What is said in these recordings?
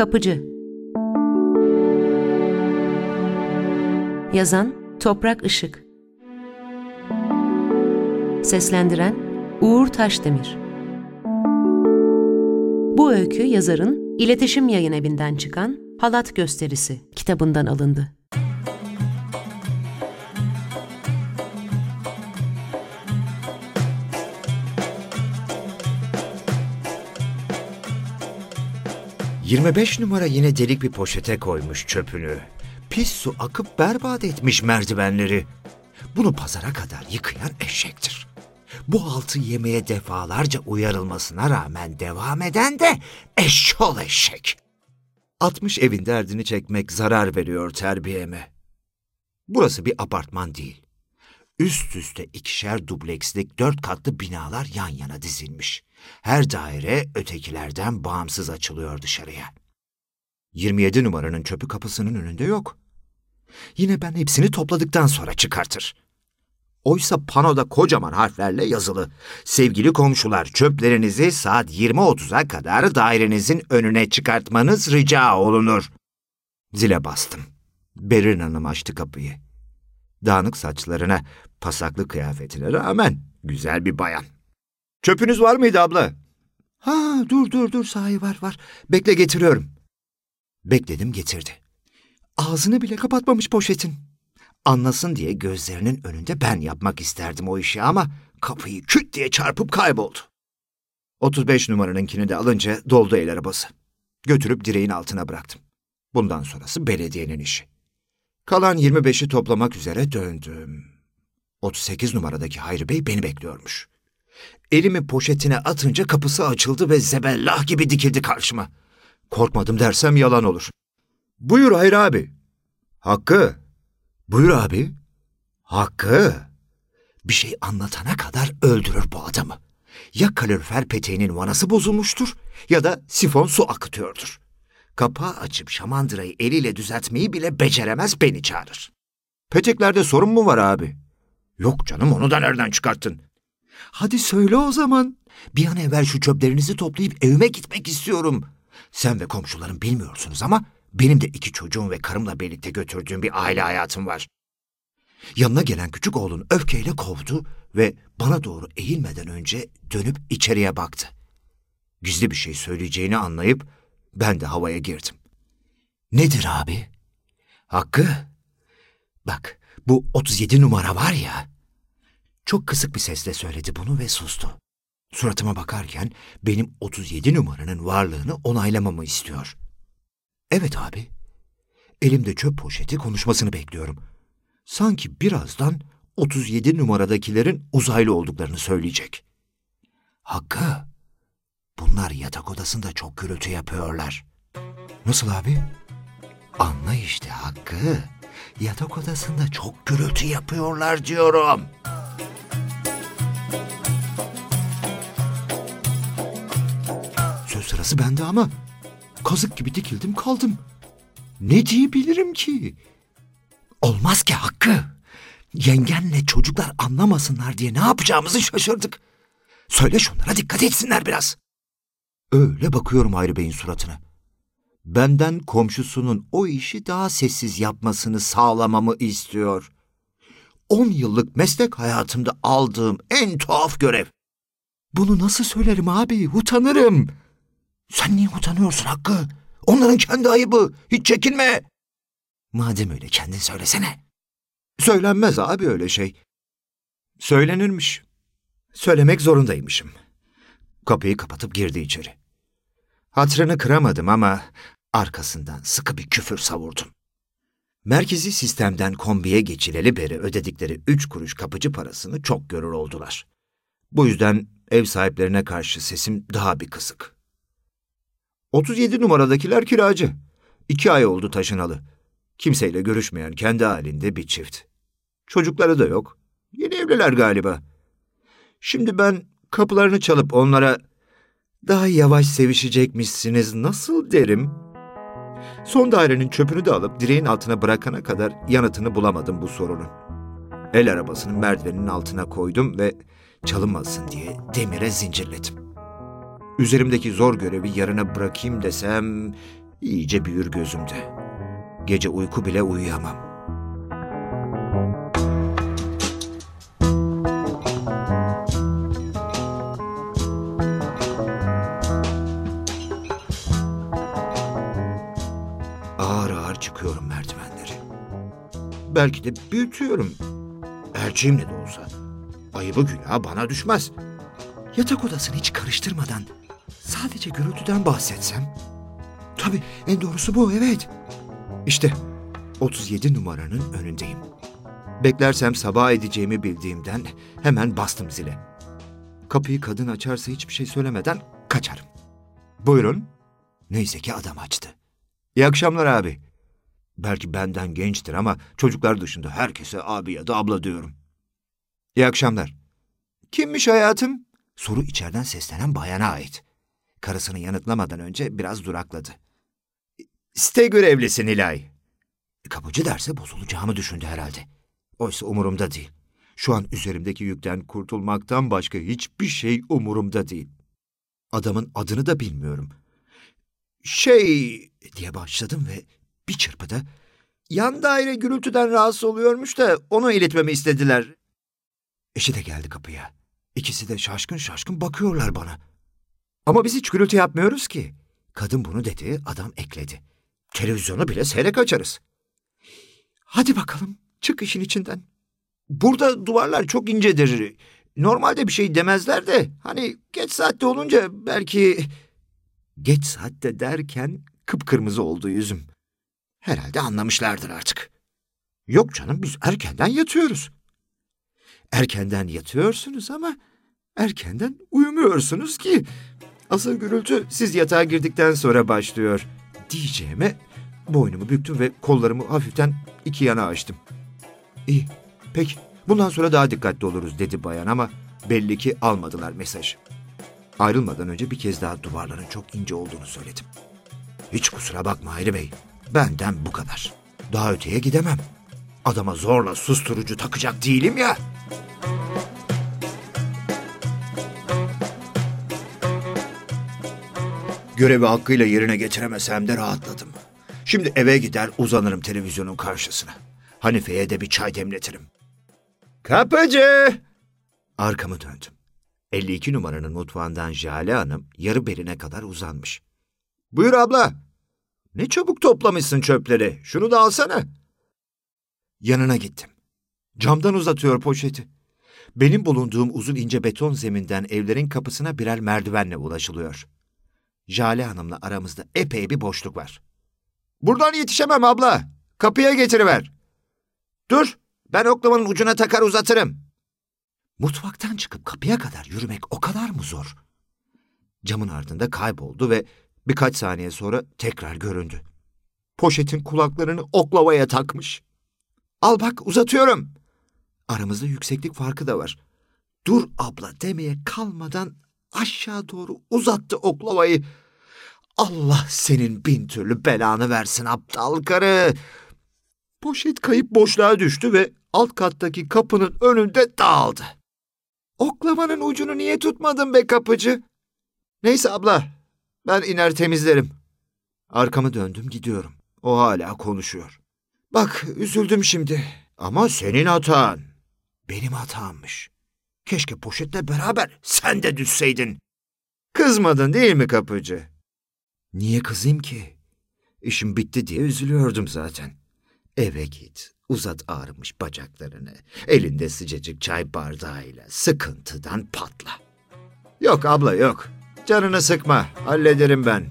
Kapıcı. Yazan Toprak Işık. Seslendiren Uğur Taşdemir. Bu öykü yazarın İletişim Yayın Evi'nden çıkan Halat Gösterisi kitabından alındı. ...25 numara yine delik bir poşete koymuş çöpünü. Pis su akıp berbat etmiş merdivenleri. Bunu pazara kadar yıkayan eşektir. Bu altı yemeye defalarca uyarılmasına rağmen devam eden de eşşol eşek. 60 evin derdini çekmek zarar veriyor terbiyeme. Burası bir apartman değil. Üst üste ikişer dublekslik dört katlı binalar yan yana dizilmiş. Her daire ötekilerden bağımsız açılıyor dışarıya. 27 numaranın çöpü kapısının önünde yok. Yine ben hepsini topladıktan sonra çıkartır. Oysa panoda kocaman harflerle yazılı. Sevgili komşular çöplerinizi saat 20.30'a kadar dairenizin önüne çıkartmanız rica olunur. Zile bastım. Berin Hanım açtı kapıyı. Dağınık saçlarına, pasaklı kıyafetine rağmen güzel bir bayan. Çöpünüz var mıydı abla? Ha dur dur dur sahi var var. Bekle getiriyorum. Bekledim getirdi. Ağzını bile kapatmamış poşetin. Anlasın diye gözlerinin önünde ben yapmak isterdim o işi ama kapıyı küt diye çarpıp kayboldu. 35 numaranınkini de alınca doldu el arabası. Götürüp direğin altına bıraktım. Bundan sonrası belediyenin işi. Kalan 25'i toplamak üzere döndüm. 38 numaradaki Hayri Bey beni bekliyormuş. Elimi poşetine atınca kapısı açıldı ve zebellah gibi dikildi karşıma. Korkmadım dersem yalan olur. Buyur Hayri abi. Hakkı. Buyur abi. Hakkı. Bir şey anlatana kadar öldürür bu adamı. Ya kalorifer peteğinin vanası bozulmuştur ya da sifon su akıtıyordur. Kapağı açıp şamandırayı eliyle düzeltmeyi bile beceremez beni çağırır. Peteklerde sorun mu var abi? Yok canım onu da nereden çıkarttın? Hadi söyle o zaman. Bir an evvel şu çöplerinizi toplayıp evime gitmek istiyorum. Sen ve komşuların bilmiyorsunuz ama benim de iki çocuğum ve karımla birlikte götürdüğüm bir aile hayatım var. Yanına gelen küçük oğlun öfkeyle kovdu ve bana doğru eğilmeden önce dönüp içeriye baktı. Gizli bir şey söyleyeceğini anlayıp ben de havaya girdim. Nedir abi? Hakkı, bak bu 37 numara var ya. Çok kısık bir sesle söyledi bunu ve sustu. Suratıma bakarken benim 37 numaranın varlığını onaylamamı istiyor. Evet abi. Elimde çöp poşeti konuşmasını bekliyorum. Sanki birazdan 37 numaradakilerin uzaylı olduklarını söyleyecek. Hakkı, bunlar yatak odasında çok gürültü yapıyorlar. Nasıl abi? Anla işte Hakkı. Yatak odasında çok gürültü yapıyorlar diyorum. Sırası bende ama kazık gibi dikildim kaldım. Ne diyebilirim ki? Olmaz ki Hakkı. Yengenle çocuklar anlamasınlar diye ne yapacağımızı şaşırdık. Söyle şunlara dikkat etsinler biraz. Öyle bakıyorum Hayri Bey'in suratına. Benden komşusunun o işi daha sessiz yapmasını sağlamamı istiyor. On yıllık meslek hayatımda aldığım en tuhaf görev. Bunu nasıl söylerim abi? Utanırım. Sen niye utanıyorsun Hakkı? Onların kendi ayıbı. Hiç çekinme. Madem öyle kendin söylesene. Söylenmez abi öyle şey. Söylenirmiş. Söylemek zorundaymışım. Kapıyı kapatıp girdi içeri. Hatrını kıramadım ama arkasından sıkı bir küfür savurdum. Merkezi sistemden kombiye geçileli beri ödedikleri üç kuruş kapıcı parasını çok görür oldular. Bu yüzden ev sahiplerine karşı sesim daha bir kısık. 37 numaradakiler kiracı. İki ay oldu taşınalı. Kimseyle görüşmeyen kendi halinde bir çift. Çocukları da yok. Yeni evliler galiba. Şimdi ben kapılarını çalıp onlara daha yavaş sevişecekmişsiniz nasıl derim? Son dairenin çöpünü de alıp direğin altına bırakana kadar yanıtını bulamadım bu sorunun. El arabasının merdivenin altına koydum ve çalınmasın diye demire zincirledim. Üzerimdeki zor görevi yarına bırakayım desem İyice büyür gözümde. Gece uyku bile uyuyamam. Çıkıyorum merdivenleri. Belki de büyütüyorum. Elçiyim de olsa. Ayıbı günah bana düşmez. Yatak odasını hiç karıştırmadan sadece gürültüden bahsetsem. Tabii en doğrusu bu evet. İşte 37 numaranın önündeyim. Beklersem sabah edeceğimi bildiğimden hemen bastım zile. Kapıyı kadın açarsa hiçbir şey söylemeden kaçarım. Buyurun. Neyse ki adam açtı. İyi akşamlar abi. Belki benden gençtir ama çocuklar dışında herkese abi ya da abla diyorum. İyi akşamlar. Kimmiş hayatım? Soru içeriden seslenen bayana ait. Karısını yanıtlamadan önce biraz durakladı. Site görevlisi Nilay. Kapıcı derse bozulacağımı düşündü herhalde. Oysa umurumda değil. Şu an üzerimdeki yükten kurtulmaktan başka hiçbir şey umurumda değil. Adamın adını da bilmiyorum. Şey diye başladım ve bir çırpıda yan daire gürültüden rahatsız oluyormuş da onu iletmemi istediler. Eşi de geldi kapıya. İkisi de şaşkın şaşkın bakıyorlar bana. Ama biz hiç gürültü yapmıyoruz ki. Kadın bunu dedi, adam ekledi. Televizyonu bile seyrek açarız. Hadi bakalım, çık işin içinden. Burada duvarlar çok incedir. Normalde bir şey demezler de hani geç saatte olunca belki... Geç saatte derken kıpkırmızı oldu yüzüm. Herhalde anlamışlardır artık. Yok canım biz erkenden yatıyoruz. Erkenden yatıyorsunuz ama erkenden uyumuyorsunuz ki. Asıl gürültü siz yatağa girdikten sonra başlıyor. Diyeceğime boynumu büktüm ve kollarımı hafiften iki yana açtım. İyi, peki bundan sonra daha dikkatli oluruz dedi bayan ama belli ki almadılar mesajı. Ayrılmadan önce bir kez daha duvarların çok ince olduğunu söyledim. Hiç kusura bakma Hayri Bey. Benden bu kadar. Daha öteye gidemem. Adama zorla susturucu takacak değilim ya. Görevi hakkıyla yerine getiremesem de rahatladım. Şimdi eve gider uzanırım televizyonun karşısına. Hanife'ye de bir çay demletirim. Kapıcı! Arkamı döndüm. 52 numaranın mutfağından Jale Hanım yarı beline kadar uzanmış. Buyur abla. Ne çabuk toplamışsın çöpleri. Şunu da alsana. Yanına gittim. Camdan uzatıyor poşeti. Benim bulunduğum uzun ince beton zeminden evlerin kapısına birer merdivenle ulaşılıyor. Jale Hanım'la aramızda epey bir boşluk var. Buradan yetişemem abla. Kapıya getiriver. Dur, ben oklamanın ucuna takar uzatırım. Mutfaktan çıkıp kapıya kadar yürümek o kadar mı zor? Camın ardında kayboldu ve birkaç saniye sonra tekrar göründü. Poşetin kulaklarını oklavaya takmış. Al bak uzatıyorum. Aramızda yükseklik farkı da var. Dur abla demeye kalmadan aşağı doğru uzattı oklavayı. Allah senin bin türlü belanı versin aptal karı. Poşet kayıp boşluğa düştü ve alt kattaki kapının önünde dağıldı. Oklamanın ucunu niye tutmadın be kapıcı? Neyse abla, ben iner temizlerim. Arkamı döndüm gidiyorum. O hala konuşuyor. Bak üzüldüm şimdi ama senin hatan. Benim hatammış. Keşke poşetle beraber sen de düşseydin. Kızmadın değil mi kapıcı? Niye kızayım ki? İşim bitti diye üzülüyordum zaten. Eve git, uzat ağrımış bacaklarını. Elinde sıcacık çay bardağıyla sıkıntıdan patla. Yok abla yok. Canını sıkma, hallederim ben.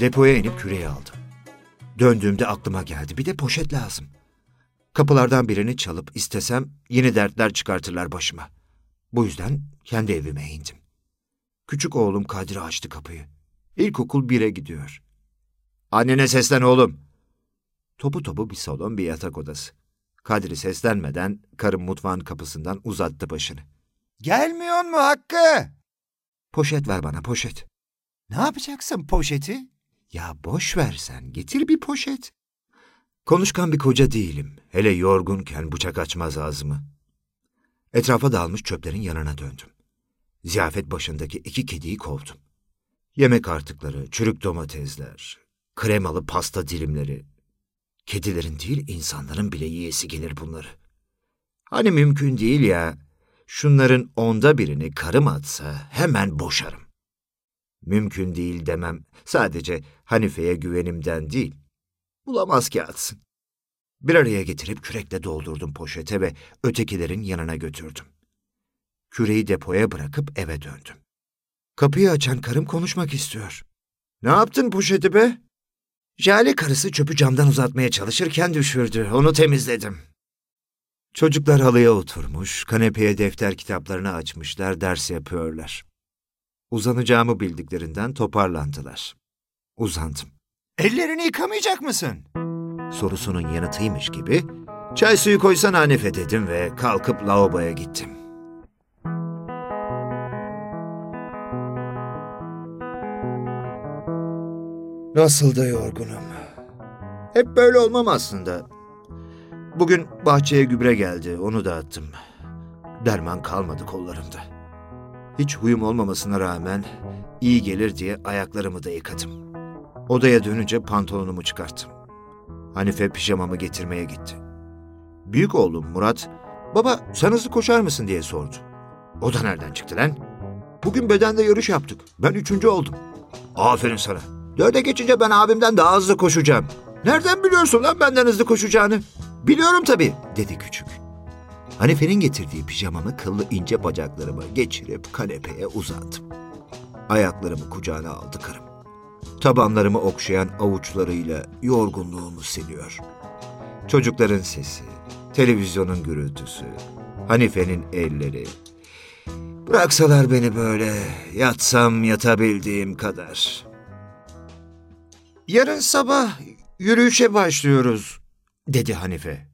Depoya inip küreği aldım. Döndüğümde aklıma geldi. Bir de poşet lazım. Kapılardan birini çalıp istesem yeni dertler çıkartırlar başıma. Bu yüzden kendi evime indim. Küçük oğlum Kadri açtı kapıyı. İlkokul bire gidiyor. Annene seslen oğlum. Topu topu bir salon bir yatak odası. Kadri seslenmeden karım mutfağın kapısından uzattı başını. Gelmiyor mu Hakkı? Poşet ver bana poşet. Ne yapacaksın poşeti? Ya boş ver sen getir bir poşet. Konuşkan bir koca değilim. Hele yorgunken bıçak açmaz ağzımı. Etrafa dağılmış çöplerin yanına döndüm. Ziyafet başındaki iki kediyi kovdum. Yemek artıkları, çürük domatesler, kremalı pasta dilimleri. Kedilerin değil insanların bile yiyesi gelir bunları. Hani mümkün değil ya, şunların onda birini karım atsa hemen boşarım. Mümkün değil demem, sadece Hanife'ye güvenimden değil. Bulamaz ki atsın. Bir araya getirip kürekle doldurdum poşete ve ötekilerin yanına götürdüm. Küreği depoya bırakıp eve döndüm. Kapıyı açan karım konuşmak istiyor. Ne yaptın poşeti be? Jale karısı çöpü camdan uzatmaya çalışırken düşürdü. Onu temizledim. Çocuklar halıya oturmuş, kanepeye defter kitaplarını açmışlar, ders yapıyorlar. Uzanacağımı bildiklerinden toparlandılar. Uzandım. Ellerini yıkamayacak mısın? Sorusunun yanıtıymış gibi, çay suyu koysana Hanife dedim ve kalkıp lavaboya gittim. Nasıl da yorgunum. Hep böyle olmam aslında. Bugün bahçeye gübre geldi, onu da attım. Derman kalmadı kollarımda. Hiç huyum olmamasına rağmen iyi gelir diye ayaklarımı da yıkadım. Odaya dönünce pantolonumu çıkarttım. Hanife pijamamı getirmeye gitti. Büyük oğlum Murat, baba sen hızlı koşar mısın diye sordu. O da nereden çıktı lan? Bugün bedende yarış yaptık. Ben üçüncü oldum. Aferin sana. Dörde geçince ben abimden daha hızlı koşacağım. Nereden biliyorsun lan benden hızlı koşacağını? Biliyorum tabii, dedi küçük. Hanife'nin getirdiği pijamamı kıllı ince bacaklarıma geçirip kanepeye uzattım. Ayaklarımı kucağına aldı karım. Tabanlarımı okşayan avuçlarıyla yorgunluğumu siliyor. Çocukların sesi, televizyonun gürültüsü, Hanife'nin elleri. Bıraksalar beni böyle, yatsam yatabildiğim kadar. Yarın sabah yürüyüşe başlıyoruz, dedi Hanife.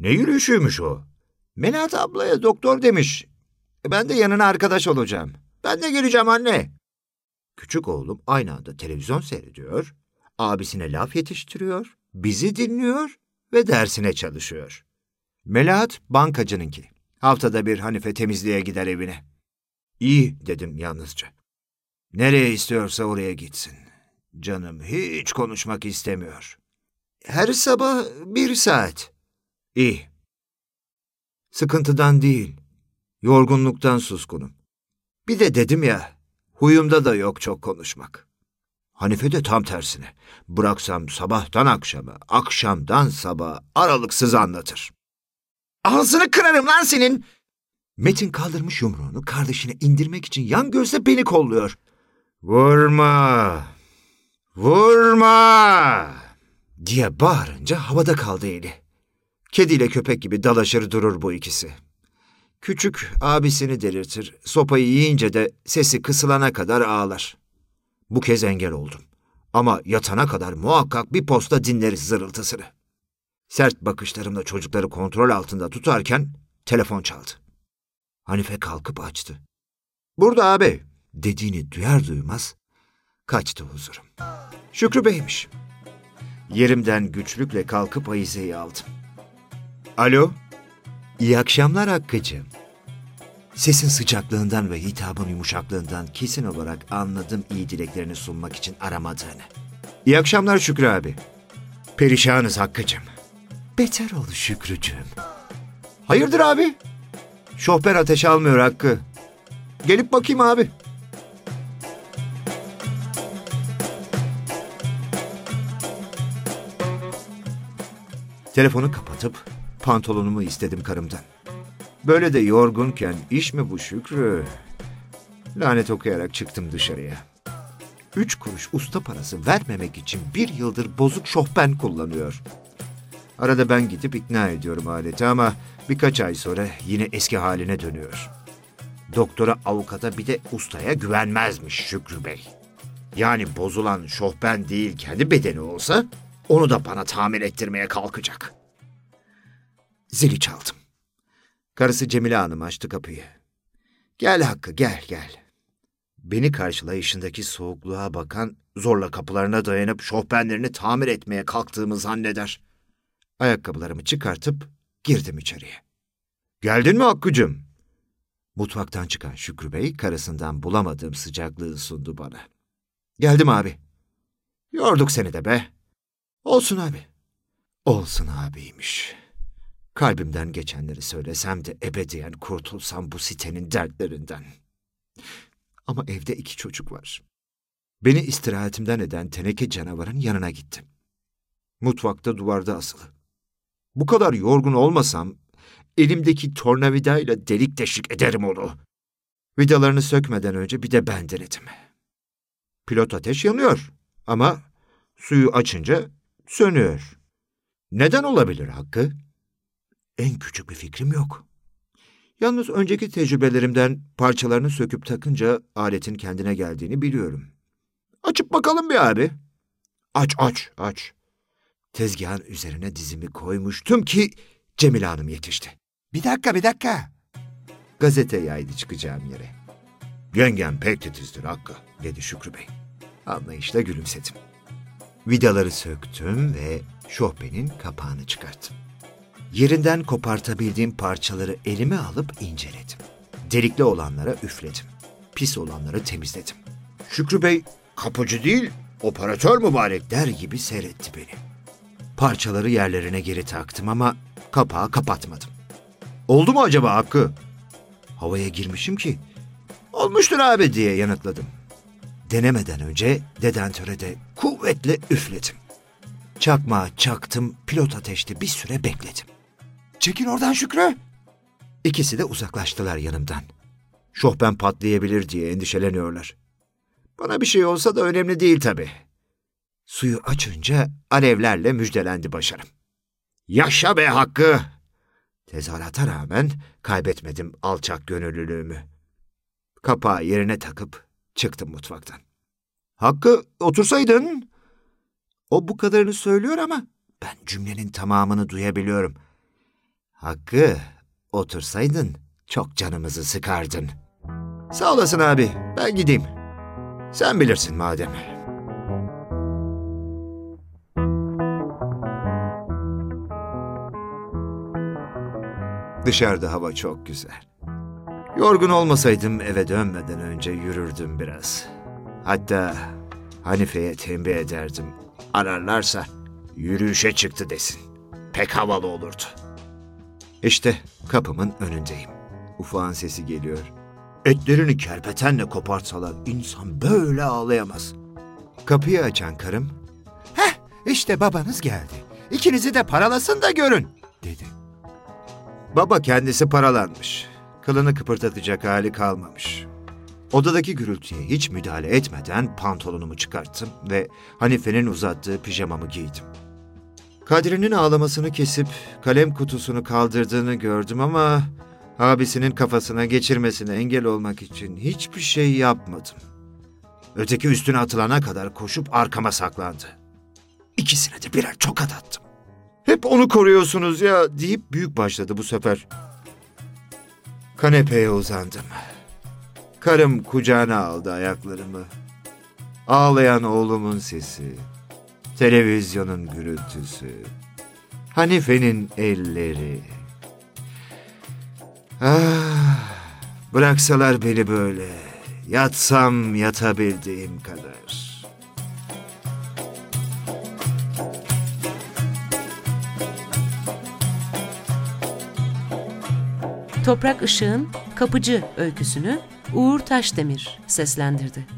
Ne yürüyüşüymüş o? Melahat ablaya doktor demiş. E, Ben de yanına arkadaş olacağım. Ben de geleceğim anne. Küçük oğlum aynı anda televizyon seyrediyor, abisine laf yetiştiriyor, bizi dinliyor ve dersine çalışıyor. Melahat bankacınınki. Haftada bir Hanife temizliğe gider evine. İyi dedim yalnızca. Nereye istiyorsa oraya gitsin. Canım hiç konuşmak istemiyor. Her sabah bir saat. İyi. Sıkıntıdan değil, yorgunluktan suskunum. Bir de dedim ya, huyumda da yok çok konuşmak. Hanife de tam tersine. Bıraksam sabahtan akşama, akşamdan sabah aralıksız anlatır. Ağzını kırarım lan senin! Metin kaldırmış yumruğunu kardeşine indirmek için yan gözle beni kolluyor. Vurma! Vurma! diye bağırınca havada kaldı eli. Kediyle köpek gibi dalaşır durur bu ikisi. Küçük abisini delirtir, sopayı yiyince de sesi kısılana kadar ağlar. Bu kez engel oldum. Ama yatana kadar muhakkak bir posta dinleriz zırıltısını. Sert bakışlarımla çocukları kontrol altında tutarken telefon çaldı. Hanife kalkıp açtı. Burada abi dediğini duyar duymaz kaçtı huzurum. Şükrü Bey'miş. Yerimden güçlükle kalkıp ayizeyi aldım. Alo? İyi akşamlar Hakkı'cığım. Sesin sıcaklığından ve hitabın yumuşaklığından kesin olarak anladım iyi dileklerini sunmak için aramadığını. İyi akşamlar Şükrü abi. Perişanız Hakkı'cığım. Beter ol Şükrücüğüm. Hayırdır abi? Şoför ateş almıyor Hakkı. Gelip bakayım abi. Telefonu kapatıp pantolonumu istedim karımdan. Böyle de yorgunken iş mi bu Şükrü? Lanet okuyarak çıktım dışarıya. Üç kuruş usta parası vermemek için bir yıldır bozuk şofben kullanıyor. Arada ben gidip ikna ediyorum aleti ama birkaç ay sonra yine eski haline dönüyor. Doktora, avukata bir de ustaya güvenmezmiş Şükrü Bey. Yani bozulan şofben değil kendi bedeni olsa onu da bana tamir ettirmeye kalkacak. Zili çaldım. Karısı Cemile Hanım açtı kapıyı. Gel Hakkı gel gel. Beni karşılayışındaki soğukluğa bakan zorla kapılarına dayanıp şofbenlerini tamir etmeye kalktığımı zanneder. Ayakkabılarımı çıkartıp girdim içeriye. Geldin mi Hakkı'cığım? Mutfaktan çıkan Şükrü Bey karısından bulamadığım sıcaklığı sundu bana. Geldim abi. Yorduk seni de be. Olsun abi. Olsun abiymiş. Kalbimden geçenleri söylesem de ebediyen kurtulsam bu sitenin dertlerinden. Ama evde iki çocuk var. Beni istirahatimden eden teneke canavarın yanına gittim. Mutfakta duvarda asılı. Bu kadar yorgun olmasam elimdeki tornavidayla delik deşik ederim onu. Vidalarını sökmeden önce bir de ben denedim. Pilot ateş yanıyor ama suyu açınca sönüyor. Neden olabilir Hakkı? En küçük bir fikrim yok. Yalnız önceki tecrübelerimden parçalarını söküp takınca aletin kendine geldiğini biliyorum. Açıp bakalım bir abi. Aç aç aç. Tezgahın üzerine dizimi koymuştum ki Cemile Hanım yetişti. Bir dakika bir dakika. Gazete yaydı çıkacağım yere. Yengem pek titizdir Hakkı dedi Şükrü Bey. Anlayışla gülümsedim. Vidaları söktüm ve şohbenin kapağını çıkarttım. Yerinden kopartabildiğim parçaları elime alıp inceledim. Delikli olanlara üfledim. Pis olanları temizledim. Şükrü Bey kapıcı değil, operatör mübarek der gibi seyretti beni. Parçaları yerlerine geri taktım ama kapağı kapatmadım. Oldu mu acaba Hakkı? Havaya girmişim ki. Olmuştur abi diye yanıtladım. Denemeden önce dedentöre de kuvvetle üfledim. Çakmağı çaktım, pilot ateşte bir süre bekledim. Çekil oradan Şükrü. İkisi de uzaklaştılar yanımdan. Şohben patlayabilir diye endişeleniyorlar. Bana bir şey olsa da önemli değil tabii. Suyu açınca alevlerle müjdelendi başarım. Yaşa be Hakkı! Tezahürata rağmen kaybetmedim alçak gönüllülüğümü. Kapağı yerine takıp çıktım mutfaktan. Hakkı otursaydın. O bu kadarını söylüyor ama ben cümlenin tamamını duyabiliyorum. Hakkı otursaydın çok canımızı sıkardın. Sağ olasın abi ben gideyim. Sen bilirsin madem. Dışarıda hava çok güzel. Yorgun olmasaydım eve dönmeden önce yürürdüm biraz. Hatta Hanife'ye tembih ederdim. Ararlarsa yürüyüşe çıktı desin. Pek havalı olurdu. İşte kapımın önündeyim. Ufağın sesi geliyor. Etlerini kerpetenle kopartsalar insan böyle ağlayamaz. Kapıyı açan karım, ''Heh işte babanız geldi. İkinizi de paralasın da görün.'' dedi. Baba kendisi paralanmış. Kılını kıpırdatacak hali kalmamış. Odadaki gürültüye hiç müdahale etmeden pantolonumu çıkarttım ve Hanife'nin uzattığı pijamamı giydim. Kadri'nin ağlamasını kesip kalem kutusunu kaldırdığını gördüm ama abisinin kafasına geçirmesine engel olmak için hiçbir şey yapmadım. Öteki üstüne atılana kadar koşup arkama saklandı. İkisine de birer tokat attım. Hep onu koruyorsunuz ya deyip büyük başladı bu sefer. Kanepeye uzandım. Karım kucağına aldı ayaklarımı. Ağlayan oğlumun sesi, televizyonun gürültüsü, Hanife'nin elleri. Ah, bıraksalar beni böyle, yatsam yatabildiğim kadar. Toprak Işık'ın Kapıcı öyküsünü Uğur Taşdemir seslendirdi.